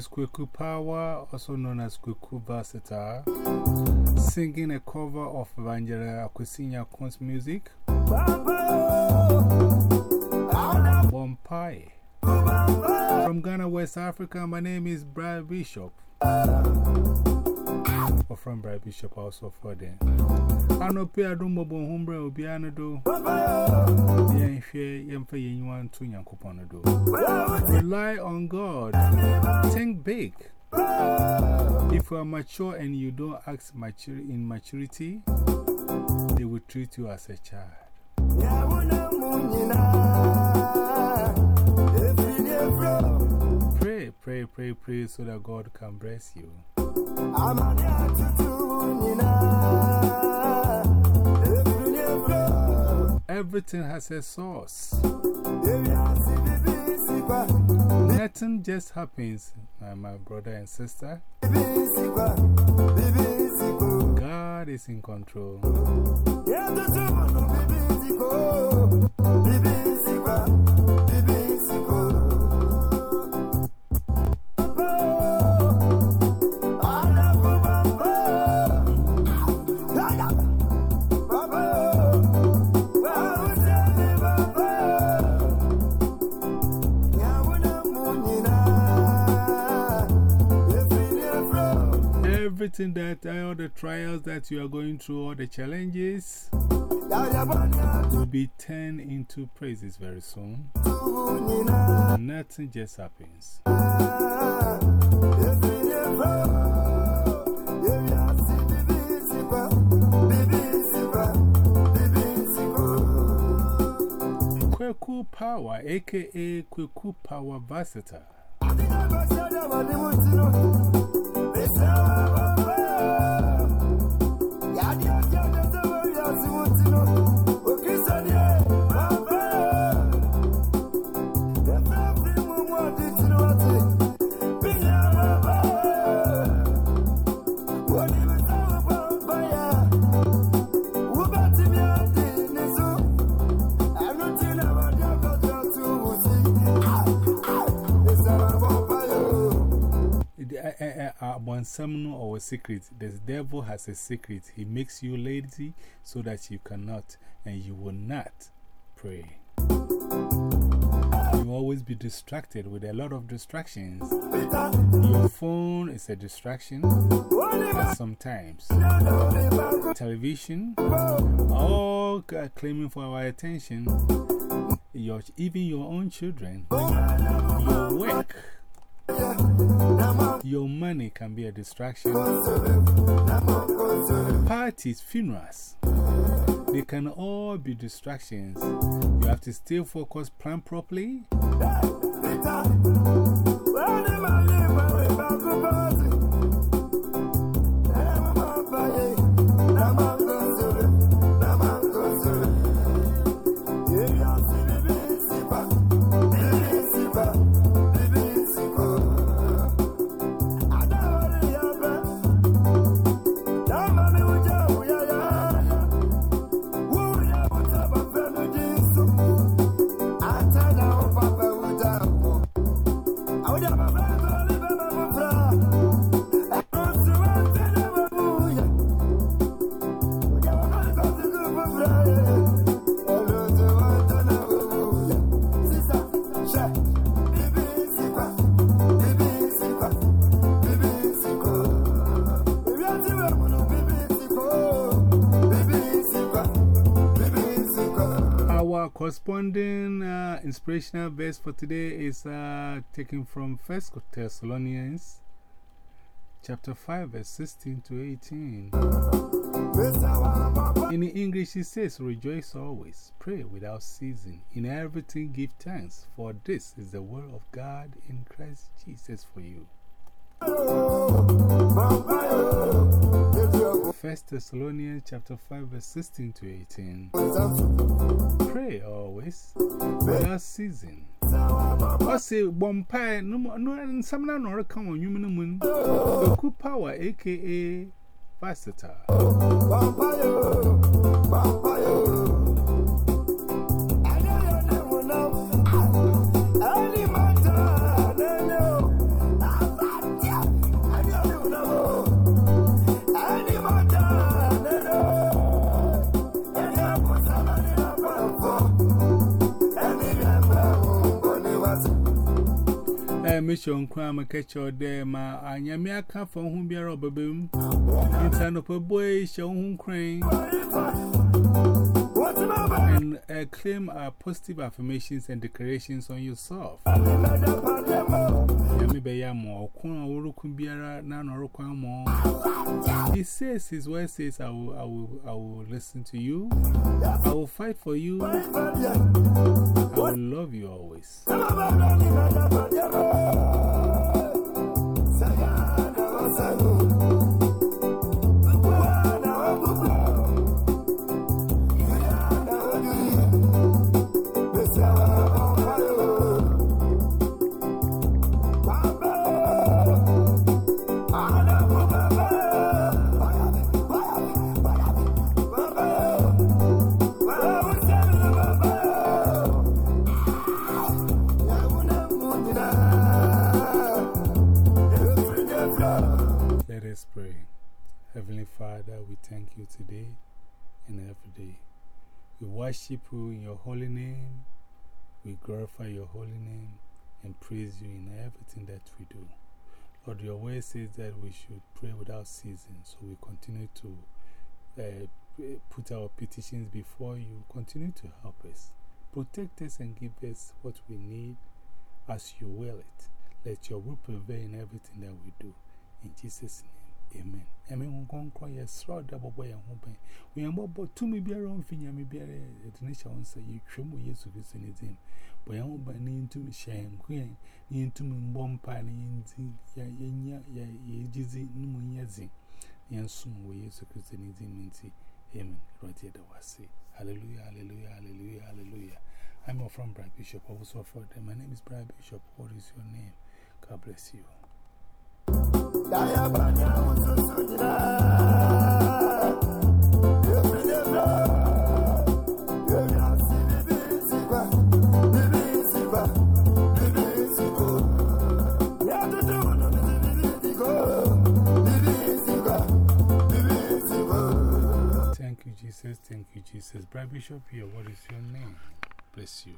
is Kweku Power, also known as Kweku Versatile, singing a cover of Evangelina Akwesinya Kun's music, Bompai. From Ghana, West Africa, my name is Brad Bishop. Or from Brad Bishop, also for them. I know Pia Dumbo Humbre will be anado. Yen share yen for yen one to Yankopono Rely on God. Think big. If you are mature and you don't act mature in maturity, they will treat you as a child. Pray, pray, pray, pray so that God can bless you. Everything has a source. Nothing just happens, my brother and sister. God is in control. Everything that, all the trials that you are going through, all the challenges, will be turned into praises very soon. Nothing just happens. Kweku Power, aka Kweku Power Versatile. Or a secret. The devil has a secret. He makes you lazy so that you cannot and you will not pray. You always be distracted with a lot of distractions. Your phone is a distraction sometimes. Television, all claiming for our attention. Your, even your own children, your work. Your money can be a distraction. Parties, funerals, they can all be distractions. You have to stay focused, plan properly. Corresponding uh, inspirational verse for today is uh, taken from 1 Thessalonians chapter 5, verse 16 to 18. In English, it says, Rejoice always, pray without ceasing, in everything give thanks, for this is the word of God in Christ Jesus for you. 1 Thessalonians chapter 5 verse 16 to 18. Pray always, without ceasing. I say, Bompire, no, some now nor come on human moon. Kweku Power, aka Versatile. A mission crime, a catch your day, ma, and Yamiaka from whom be a robber boom. In turn of a boy, show whom crane. And uh, claim uh, positive affirmations and declarations on yourself. Yami Bayamo, Kuna Urukun Biara, Nan or He says his word says, I will, I, will, I will listen to you, I will fight for you, I will love you always. Heavenly Father, we thank you today and every day. We worship you in your holy name. We glorify your holy name and praise you in everything that we do. Lord, your word says that we should pray without ceasing. So we continue to uh, put our petitions before you. Continue to help us. Protect us and give us what we need as you will it. Let your will prevail in everything that we do. In Jesus' name. Amen. I mean, one cry a straw double boy and hoping. We are more to me be around Finya, me be a nation, say you trim with yes of his in his name. But I won't buy name to me shame, queen, near to me one pine in ya ya ya ya jizzy, no yazzy. Yan soon we yes of his in his name. Amen. Right here, the was say. Hallelujah, hallelujah, hallelujah, hallelujah. I'm from Brad Bishop, also for them. My name is Brad Bishop. What is your name? God bless you. Thank you, Jesus. Thank you, Jesus. Brad Bishop here, what is your name? Bless you.